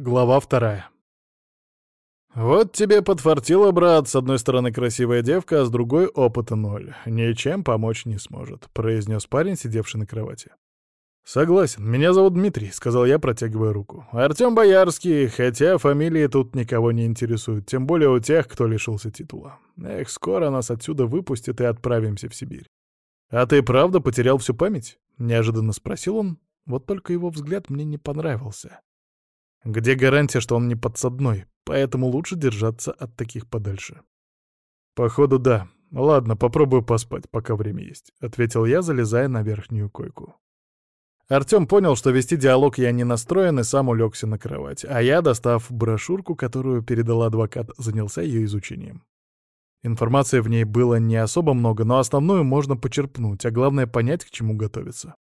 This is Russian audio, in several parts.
Глава вторая. «Вот тебе подфартило, брат, с одной стороны красивая девка, а с другой — опыта ноль. Ничем помочь не сможет», — произнес парень, сидевший на кровати. «Согласен. Меня зовут Дмитрий», — сказал я, протягивая руку. «Артем Боярский, хотя фамилии тут никого не интересуют, тем более у тех, кто лишился титула. Эх, скоро нас отсюда выпустят и отправимся в Сибирь. А ты правда потерял всю память?» — неожиданно спросил он. Вот только его взгляд мне не понравился. Где гарантия, что он не подсадной, поэтому лучше держаться от таких подальше. Походу, да. Ладно, попробую поспать, пока время есть, — ответил я, залезая на верхнюю койку. Артём понял, что вести диалог я не настроен, и сам улегся на кровать, а я, достав брошюрку, которую передал адвокат, занялся ее изучением. Информации в ней было не особо много, но основную можно почерпнуть, а главное — понять, к чему готовиться.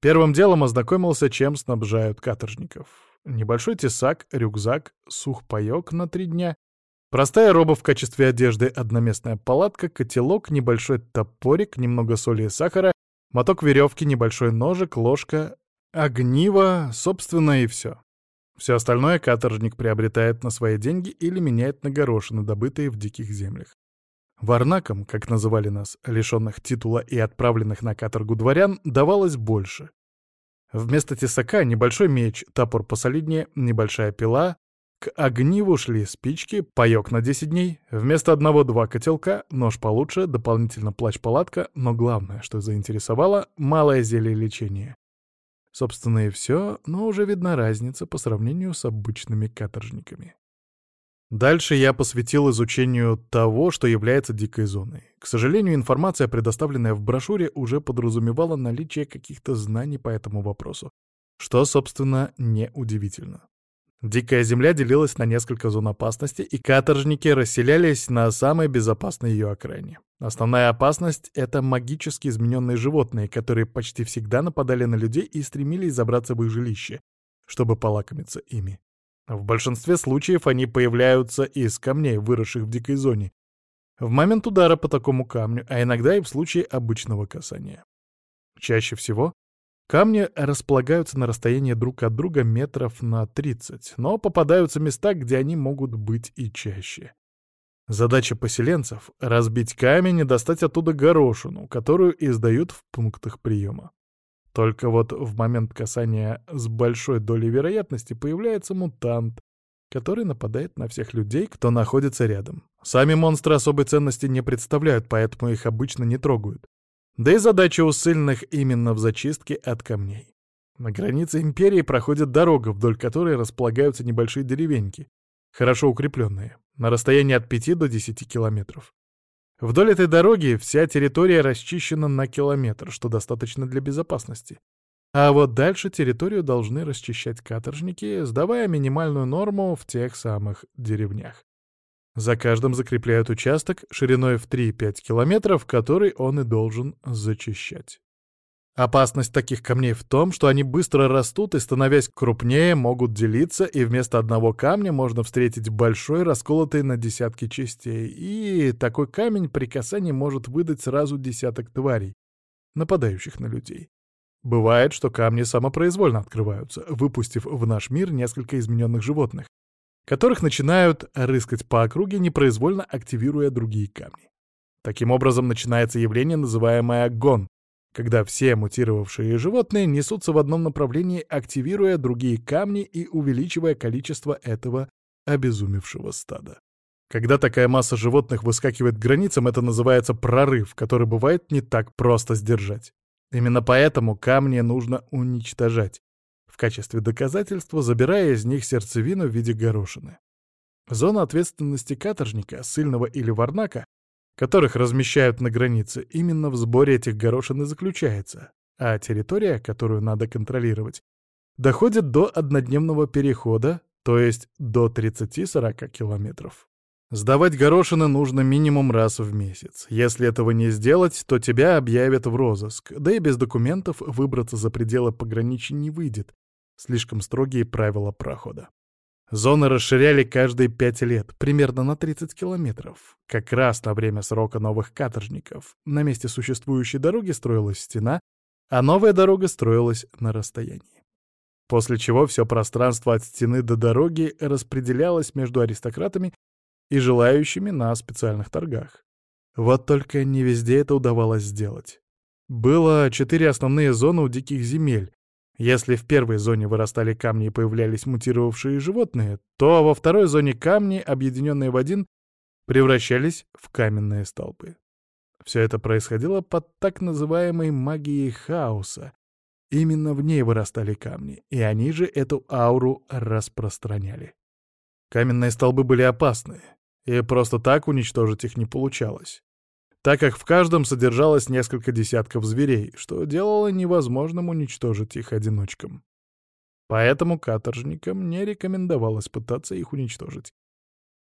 Первым делом ознакомился, чем снабжают каторжников. Небольшой тесак, рюкзак, сухпайок на три дня, простая роба в качестве одежды, одноместная палатка, котелок, небольшой топорик, немного соли и сахара, моток веревки, небольшой ножик, ложка, огниво, собственно, и все. Все остальное каторжник приобретает на свои деньги или меняет на горошины, добытые в диких землях. Варнакам, как называли нас, лишенных титула и отправленных на каторгу дворян, давалось больше. Вместо тесака небольшой меч, топор посолиднее, небольшая пила. К огниву шли спички, паёк на 10 дней. Вместо одного-два котелка, нож получше, дополнительно плащ-палатка, но главное, что заинтересовало — малое зелье лечения. Собственно и все, но уже видна разница по сравнению с обычными каторжниками. Дальше я посвятил изучению того, что является дикой зоной. К сожалению, информация, предоставленная в брошюре, уже подразумевала наличие каких-то знаний по этому вопросу, что, собственно, неудивительно. Дикая земля делилась на несколько зон опасности, и каторжники расселялись на самой безопасной ее окраине. Основная опасность — это магически измененные животные, которые почти всегда нападали на людей и стремились забраться в их жилище, чтобы полакомиться ими. В большинстве случаев они появляются из камней, выросших в дикой зоне, в момент удара по такому камню, а иногда и в случае обычного касания. Чаще всего камни располагаются на расстоянии друг от друга метров на 30, но попадаются места, где они могут быть и чаще. Задача поселенцев — разбить камень и достать оттуда горошину, которую издают в пунктах приема. Только вот в момент касания с большой долей вероятности появляется мутант, который нападает на всех людей, кто находится рядом. Сами монстры особой ценности не представляют, поэтому их обычно не трогают. Да и задача у сильных именно в зачистке от камней. На границе империи проходит дорога, вдоль которой располагаются небольшие деревеньки, хорошо укрепленные, на расстоянии от 5 до 10 километров. Вдоль этой дороги вся территория расчищена на километр, что достаточно для безопасности. А вот дальше территорию должны расчищать каторжники, сдавая минимальную норму в тех самых деревнях. За каждым закрепляют участок шириной в 3-5 километров, который он и должен зачищать. Опасность таких камней в том, что они быстро растут и, становясь крупнее, могут делиться, и вместо одного камня можно встретить большой, расколотый на десятки частей, и такой камень при касании может выдать сразу десяток тварей, нападающих на людей. Бывает, что камни самопроизвольно открываются, выпустив в наш мир несколько измененных животных, которых начинают рыскать по округе, непроизвольно активируя другие камни. Таким образом начинается явление, называемое гон, когда все мутировавшие животные несутся в одном направлении, активируя другие камни и увеличивая количество этого обезумевшего стада. Когда такая масса животных выскакивает к границам, это называется прорыв, который бывает не так просто сдержать. Именно поэтому камни нужно уничтожать, в качестве доказательства забирая из них сердцевину в виде горошины. Зона ответственности каторжника, сыльного или варнака которых размещают на границе, именно в сборе этих горошин и заключается, а территория, которую надо контролировать, доходит до однодневного перехода, то есть до 30-40 километров. Сдавать горошины нужно минимум раз в месяц. Если этого не сделать, то тебя объявят в розыск, да и без документов выбраться за пределы пограничья не выйдет. Слишком строгие правила прохода. Зоны расширяли каждые пять лет, примерно на 30 километров. Как раз на время срока новых каторжников. На месте существующей дороги строилась стена, а новая дорога строилась на расстоянии. после чего все пространство от стены до дороги распределялось между аристократами и желающими на специальных торгах. Вот только не везде это удавалось сделать. Было четыре основные зоны у диких земель. Если в первой зоне вырастали камни и появлялись мутировавшие животные, то во второй зоне камни, объединенные в один, превращались в каменные столбы. Все это происходило под так называемой магией хаоса. Именно в ней вырастали камни, и они же эту ауру распространяли. Каменные столбы были опасны, и просто так уничтожить их не получалось, так как в каждом содержалось несколько десятков зверей, что делало невозможным уничтожить их одиночкам. Поэтому каторжникам не рекомендовалось пытаться их уничтожить.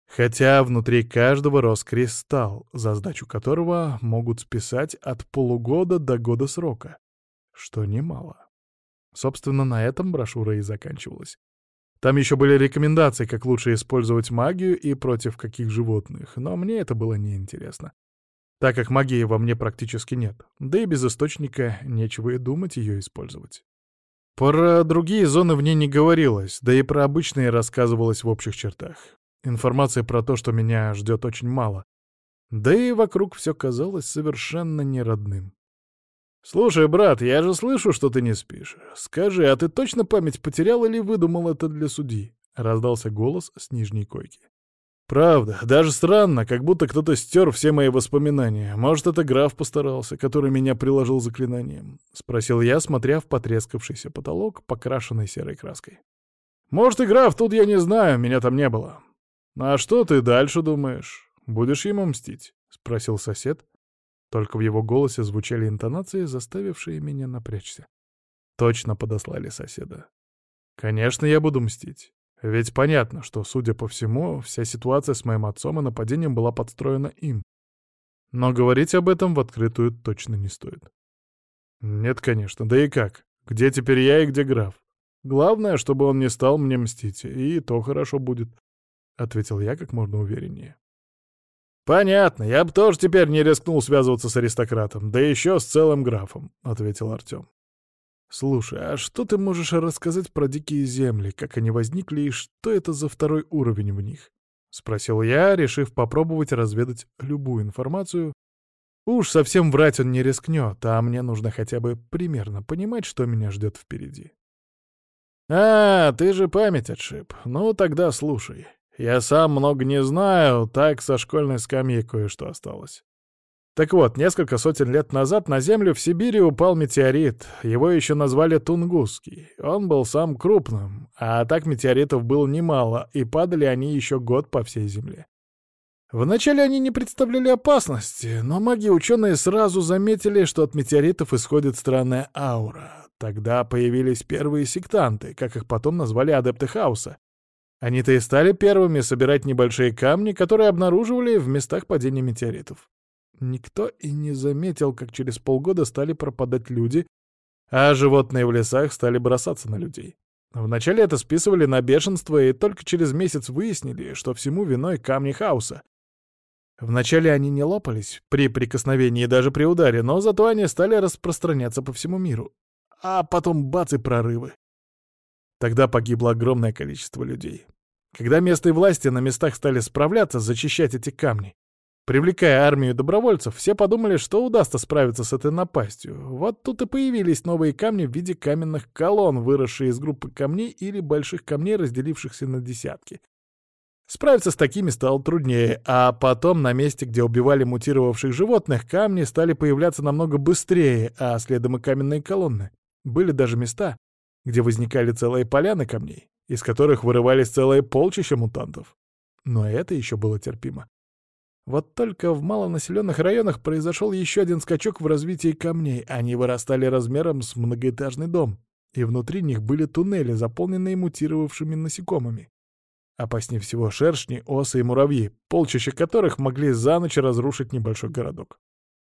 Хотя внутри каждого рос кристалл, за сдачу которого могут списать от полугода до года срока, что немало. Собственно, на этом брошюра и заканчивалась. Там еще были рекомендации, как лучше использовать магию и против каких животных, но мне это было неинтересно, так как магии во мне практически нет, да и без источника нечего и думать ее использовать. Про другие зоны в ней не говорилось, да и про обычные рассказывалось в общих чертах. Информации про то, что меня ждет очень мало. Да и вокруг все казалось совершенно неродным. «Слушай, брат, я же слышу, что ты не спишь. Скажи, а ты точно память потерял или выдумал это для судьи?» — раздался голос с нижней койки. «Правда, даже странно, как будто кто-то стер все мои воспоминания. Может, это граф постарался, который меня приложил заклинанием?» — спросил я, смотря в потрескавшийся потолок, покрашенный серой краской. «Может, и граф, тут я не знаю, меня там не было. «А что ты дальше думаешь? Будешь ему мстить?» — спросил сосед. Только в его голосе звучали интонации, заставившие меня напрячься. Точно подослали соседа. «Конечно, я буду мстить. Ведь понятно, что, судя по всему, вся ситуация с моим отцом и нападением была подстроена им. Но говорить об этом в открытую точно не стоит. Нет, конечно, да и как? Где теперь я и где граф? Главное, чтобы он не стал мне мстить, и то хорошо будет. — ответил я как можно увереннее. «Понятно, я бы тоже теперь не рискнул связываться с аристократом, да еще с целым графом», — ответил Артем. «Слушай, а что ты можешь рассказать про дикие земли, как они возникли и что это за второй уровень в них?» — спросил я, решив попробовать разведать любую информацию. Уж совсем врать он не рискнет, а мне нужно хотя бы примерно понимать, что меня ждет впереди. «А, ты же память отшиб. Ну, тогда слушай. Я сам много не знаю, так со школьной скамьи кое-что осталось. Так вот, несколько сотен лет назад на Землю в Сибири упал метеорит. Его еще назвали Тунгусский. Он был самым крупным, а так метеоритов было немало, и падали они еще год по всей Земле. Вначале они не представляли опасности, но маги-ученые сразу заметили, что от метеоритов исходит странная аура. Тогда появились первые сектанты, как их потом назвали адепты хаоса, они-то и стали первыми собирать небольшие камни, которые обнаруживали в местах падения метеоритов. Никто и не заметил, как через полгода стали пропадать люди, а животные в лесах стали бросаться на людей. Вначале это списывали на бешенство, и только через месяц выяснили, что всему виной камни хаоса. Вначале они не лопались при прикосновении и даже при ударе, но зато они стали распространяться по всему миру. А потом бац и прорывы. Тогда погибло огромное количество людей. Когда местные власти на местах стали справляться, зачищать эти камни, привлекая армию добровольцев, все подумали, что удастся справиться с этой напастью. Вот тут и появились новые камни в виде каменных колонн, выросшие из группы камней или больших камней, разделившихся на десятки. Справиться с такими стало труднее, а потом на месте, где убивали мутировавших животных, камни стали появляться намного быстрее, а следом и каменные колонны. Были даже места, где возникали целые поляны камней, из которых вырывались целые полчища мутантов. Но это еще было терпимо. Вот только в малонаселенных районах произошел еще один скачок в развитии камней. Они вырастали размером с многоэтажный дом, и внутри них были туннели, заполненные мутировавшими насекомыми. Опаснее всего шершни, осы и муравьи, полчища которых могли за ночь разрушить небольшой городок.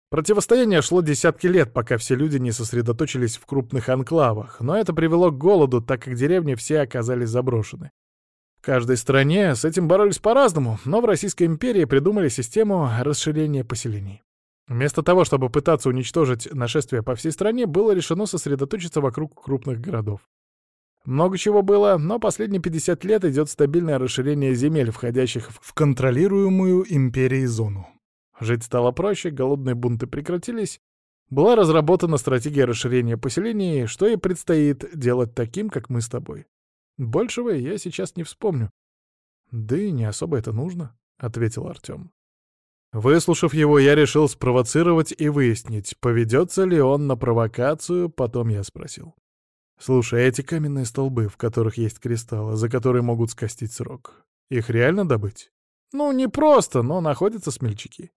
Противостояние шло десятки лет, пока все люди не сосредоточились в крупных анклавах, но это привело к голоду, так как деревни все оказались заброшены. В каждой стране с этим боролись по-разному, но в Российской империи придумали систему расширения поселений. Вместо того, чтобы пытаться уничтожить нашествие по всей стране, было решено сосредоточиться вокруг крупных городов. Много чего было, но последние 50 лет идет стабильное расширение земель, входящих в контролируемую империей зону. Жить стало проще, голодные бунты прекратились, была разработана стратегия расширения поселений, что и предстоит делать таким, как мы с тобой. Большего я сейчас не вспомню. Да и не особо это нужно, — ответил Артем. Выслушав его, я решил спровоцировать и выяснить, поведется ли он на провокацию, потом я спросил. «Слушай, а эти каменные столбы, в которых есть кристаллы, за которые могут скостить срок, их реально добыть?» «Ну, не просто, но находятся смельчаки.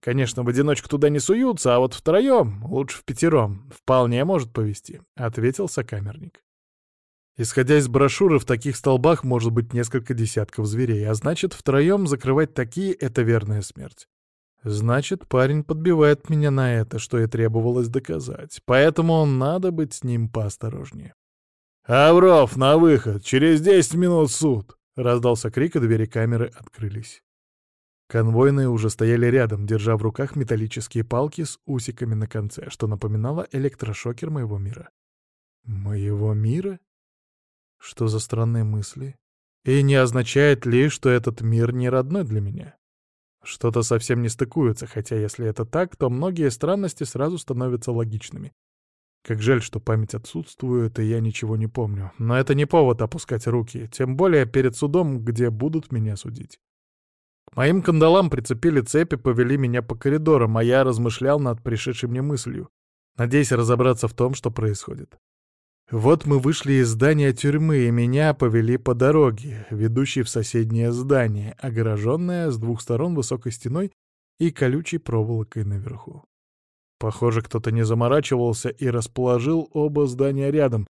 Конечно, в одиночку туда не суются, а вот втроем, лучше в пятером, вполне может повести, ответил сокамерник. Исходя из брошюры, в таких столбах может быть несколько десятков зверей, а значит, втроем закрывать такие — это верная смерть. Значит, парень подбивает меня на это, что и требовалось доказать, поэтому надо быть с ним поосторожнее. «Авров, на выход! Через десять минут суд!» — раздался крик, и двери камеры открылись. Конвойные уже стояли рядом, держа в руках металлические палки с усиками на конце, что напоминало электрошокер моего мира. Моего мира? Что за странные мысли? И не означает ли, что этот мир не родной для меня? Что-то совсем не стыкуется, хотя если это так, то многие странности сразу становятся логичными. Как жаль, что память отсутствует, и я ничего не помню. Но это не повод опускать руки, тем более перед судом, где будут меня судить. К моим кандалам прицепили цепи, повели меня по коридорам, а я размышлял над пришедшей мне мыслью, надеясь разобраться в том, что происходит. Вот мы вышли из здания тюрьмы, и меня повели по дороге, ведущей в соседнее здание, огороженное с двух сторон высокой стеной и колючей проволокой наверху. Похоже, кто-то не заморачивался и расположил оба здания рядом,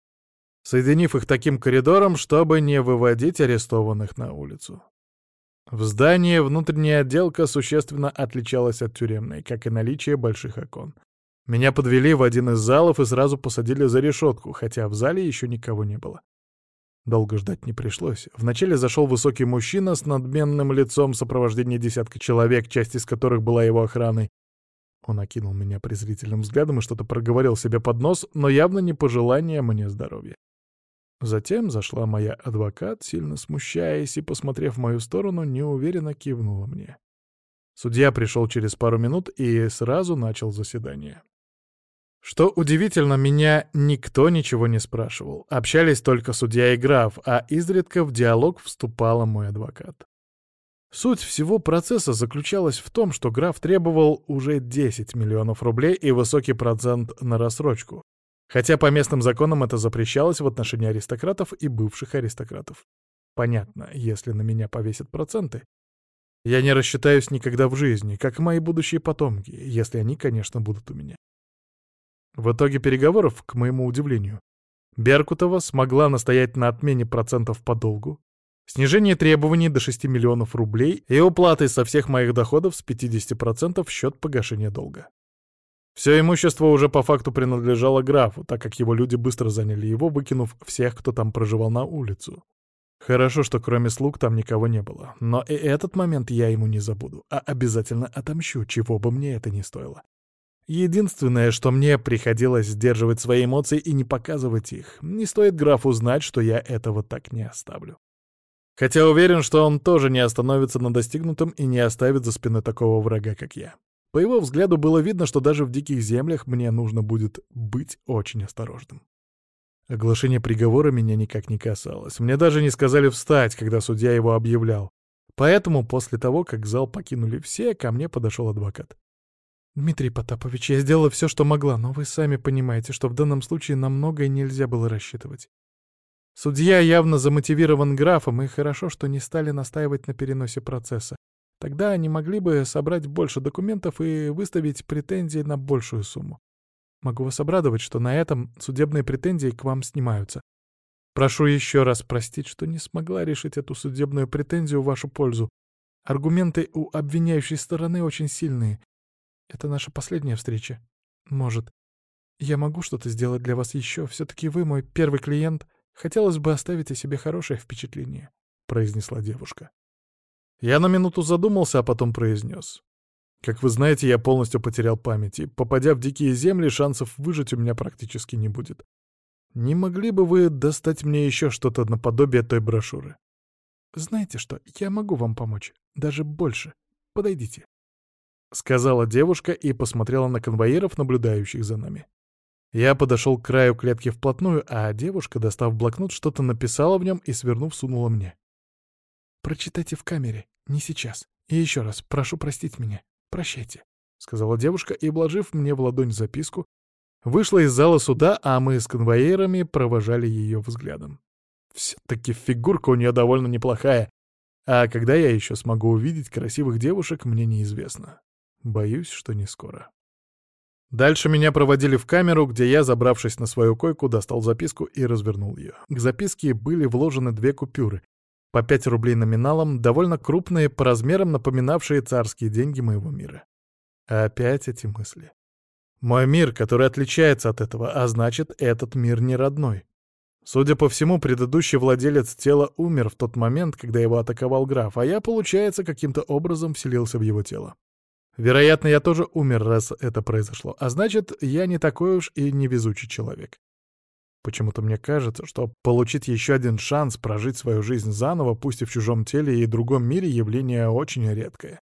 соединив их таким коридором, чтобы не выводить арестованных на улицу. В здании внутренняя отделка существенно отличалась от тюремной, как и наличие больших окон. Меня подвели в один из залов и сразу посадили за решетку, хотя в зале еще никого не было. Долго ждать не пришлось. Вначале зашел высокий мужчина с надменным лицом в сопровождении десятка человек, часть из которых была его охраной. Он окинул меня презрительным взглядом и что-то проговорил себе под нос, но явно не пожелание мне здоровья. Затем зашла моя адвокат, сильно смущаясь и, посмотрев в мою сторону, неуверенно кивнула мне. Судья пришел через пару минут и сразу начал заседание. Что удивительно, меня никто ничего не спрашивал. Общались только судья и граф, а изредка в диалог вступала мой адвокат. Суть всего процесса заключалась в том, что граф требовал уже 10 миллионов рублей и высокий процент на рассрочку, Хотя по местным законам это запрещалось в отношении аристократов и бывших аристократов. Понятно, если на меня повесят проценты, я не рассчитаюсь никогда в жизни, как мои будущие потомки, если они, конечно, будут у меня. В итоге переговоров, к моему удивлению, Беркутова смогла настоять на отмене процентов по долгу, снижении требований до 6 миллионов рублей и уплаты со всех моих доходов с 50% в счет погашения долга. Все имущество уже по факту принадлежало графу, так как его люди быстро заняли его, выкинув всех, кто там проживал на улицу. Хорошо, что кроме слуг там никого не было. Но и этот момент я ему не забуду, а обязательно отомщу, чего бы мне это ни стоило. Единственное, что мне приходилось сдерживать свои эмоции и не показывать их. Не стоит графу знать, что я этого так не оставлю. Хотя уверен, что он тоже не остановится на достигнутом и не оставит за спиной такого врага, как я. По его взгляду было видно, что даже в диких землях мне нужно будет быть очень осторожным. Оглашение приговора меня никак не касалось. Мне даже не сказали встать, когда судья его объявлял. Поэтому после того, как зал покинули все, ко мне подошел адвокат. «Дмитрий Потапович, я сделала все, что могла, но вы сами понимаете, что в данном случае на многое нельзя было рассчитывать. Судья явно замотивирован графом, и хорошо, что не стали настаивать на переносе процесса. Тогда они могли бы собрать больше документов и выставить претензии на большую сумму. Могу вас обрадовать, что на этом судебные претензии к вам снимаются. Прошу еще раз простить, что не смогла решить эту судебную претензию в вашу пользу. Аргументы у обвиняющей стороны очень сильные. Это наша последняя встреча. Может, я могу что-то сделать для вас еще? Все-таки вы мой первый клиент. Хотелось бы оставить о себе хорошее впечатление», — произнесла девушка. Я на минуту задумался, а потом произнес. Как вы знаете, я полностью потерял память, и, попадя в дикие земли, шансов выжить у меня практически не будет. Не могли бы вы достать мне еще что-то наподобие той брошюры? Знаете что, я могу вам помочь. Даже больше. Подойдите. — сказала девушка и посмотрела на конвоиров, наблюдающих за нами. Я подошел к краю клетки вплотную, а девушка, достав блокнот, что-то написала в нем и, свернув, сунула мне. «Прочитайте в камере, не сейчас. И еще раз, прошу простить меня. Прощайте», — сказала девушка и, вложив мне в ладонь записку, вышла из зала суда, а мы с конвоирами провожали ее взглядом. Все-таки фигурка у нее довольно неплохая, а когда я еще смогу увидеть красивых девушек, мне неизвестно. Боюсь, что не скоро. Дальше меня проводили в камеру, где я, забравшись на свою койку, достал записку и развернул ее. К записке были вложены две купюры, по пять рублей номиналом, довольно крупные, по размерам напоминавшие царские деньги моего мира. Опять эти мысли. Мой мир, который отличается от этого, а значит, этот мир не родной. Судя по всему, предыдущий владелец тела умер в тот момент, когда его атаковал граф, а я, получается, каким-то образом вселился в его тело. Вероятно, я тоже умер, раз это произошло. А значит, я не такой уж и невезучий человек. Почему-то мне кажется, что получить еще один шанс прожить свою жизнь заново, пусть и в чужом теле и другом мире, явление очень редкое.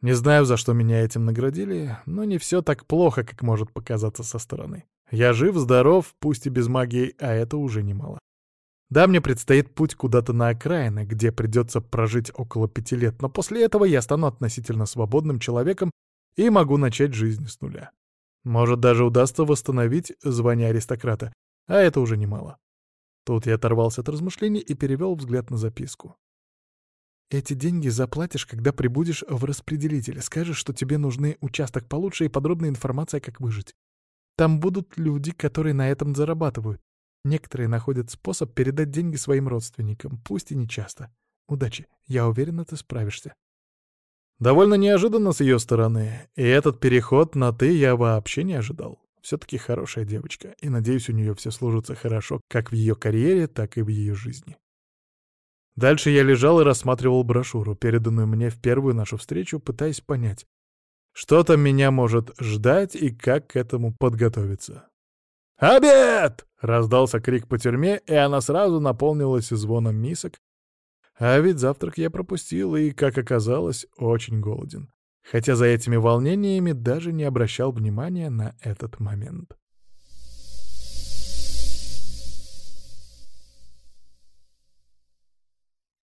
Не знаю, за что меня этим наградили, но не все так плохо, как может показаться со стороны. Я жив, здоров, пусть и без магии, а это уже немало. Да, мне предстоит путь куда-то на окраины, где придется прожить около пяти лет, но после этого я стану относительно свободным человеком и могу начать жизнь с нуля. Может, даже удастся восстановить звание аристократа, а это уже немало. Тут я оторвался от размышлений и перевел взгляд на записку. «Эти деньги заплатишь, когда прибудешь в распределитель. Скажешь, что тебе нужны участок получше и подробная информация, как выжить. Там будут люди, которые на этом зарабатывают. Некоторые находят способ передать деньги своим родственникам, пусть и не часто. Удачи, я уверена, ты справишься. Довольно неожиданно с ее стороны, и этот переход на «ты» я вообще не ожидал. Все-таки хорошая девочка, и, надеюсь, у нее все сложится хорошо как в ее карьере, так и в ее жизни. Дальше я лежал и рассматривал брошюру, переданную мне в первую нашу встречу, пытаясь понять, что там меня может ждать и как к этому подготовиться. «Обед!» — раздался крик по тюрьме, и она сразу наполнилась звоном мисок. А ведь завтрак я пропустил и, как оказалось, очень голоден. Хотя за этими волнениями даже не обращал внимания на этот момент.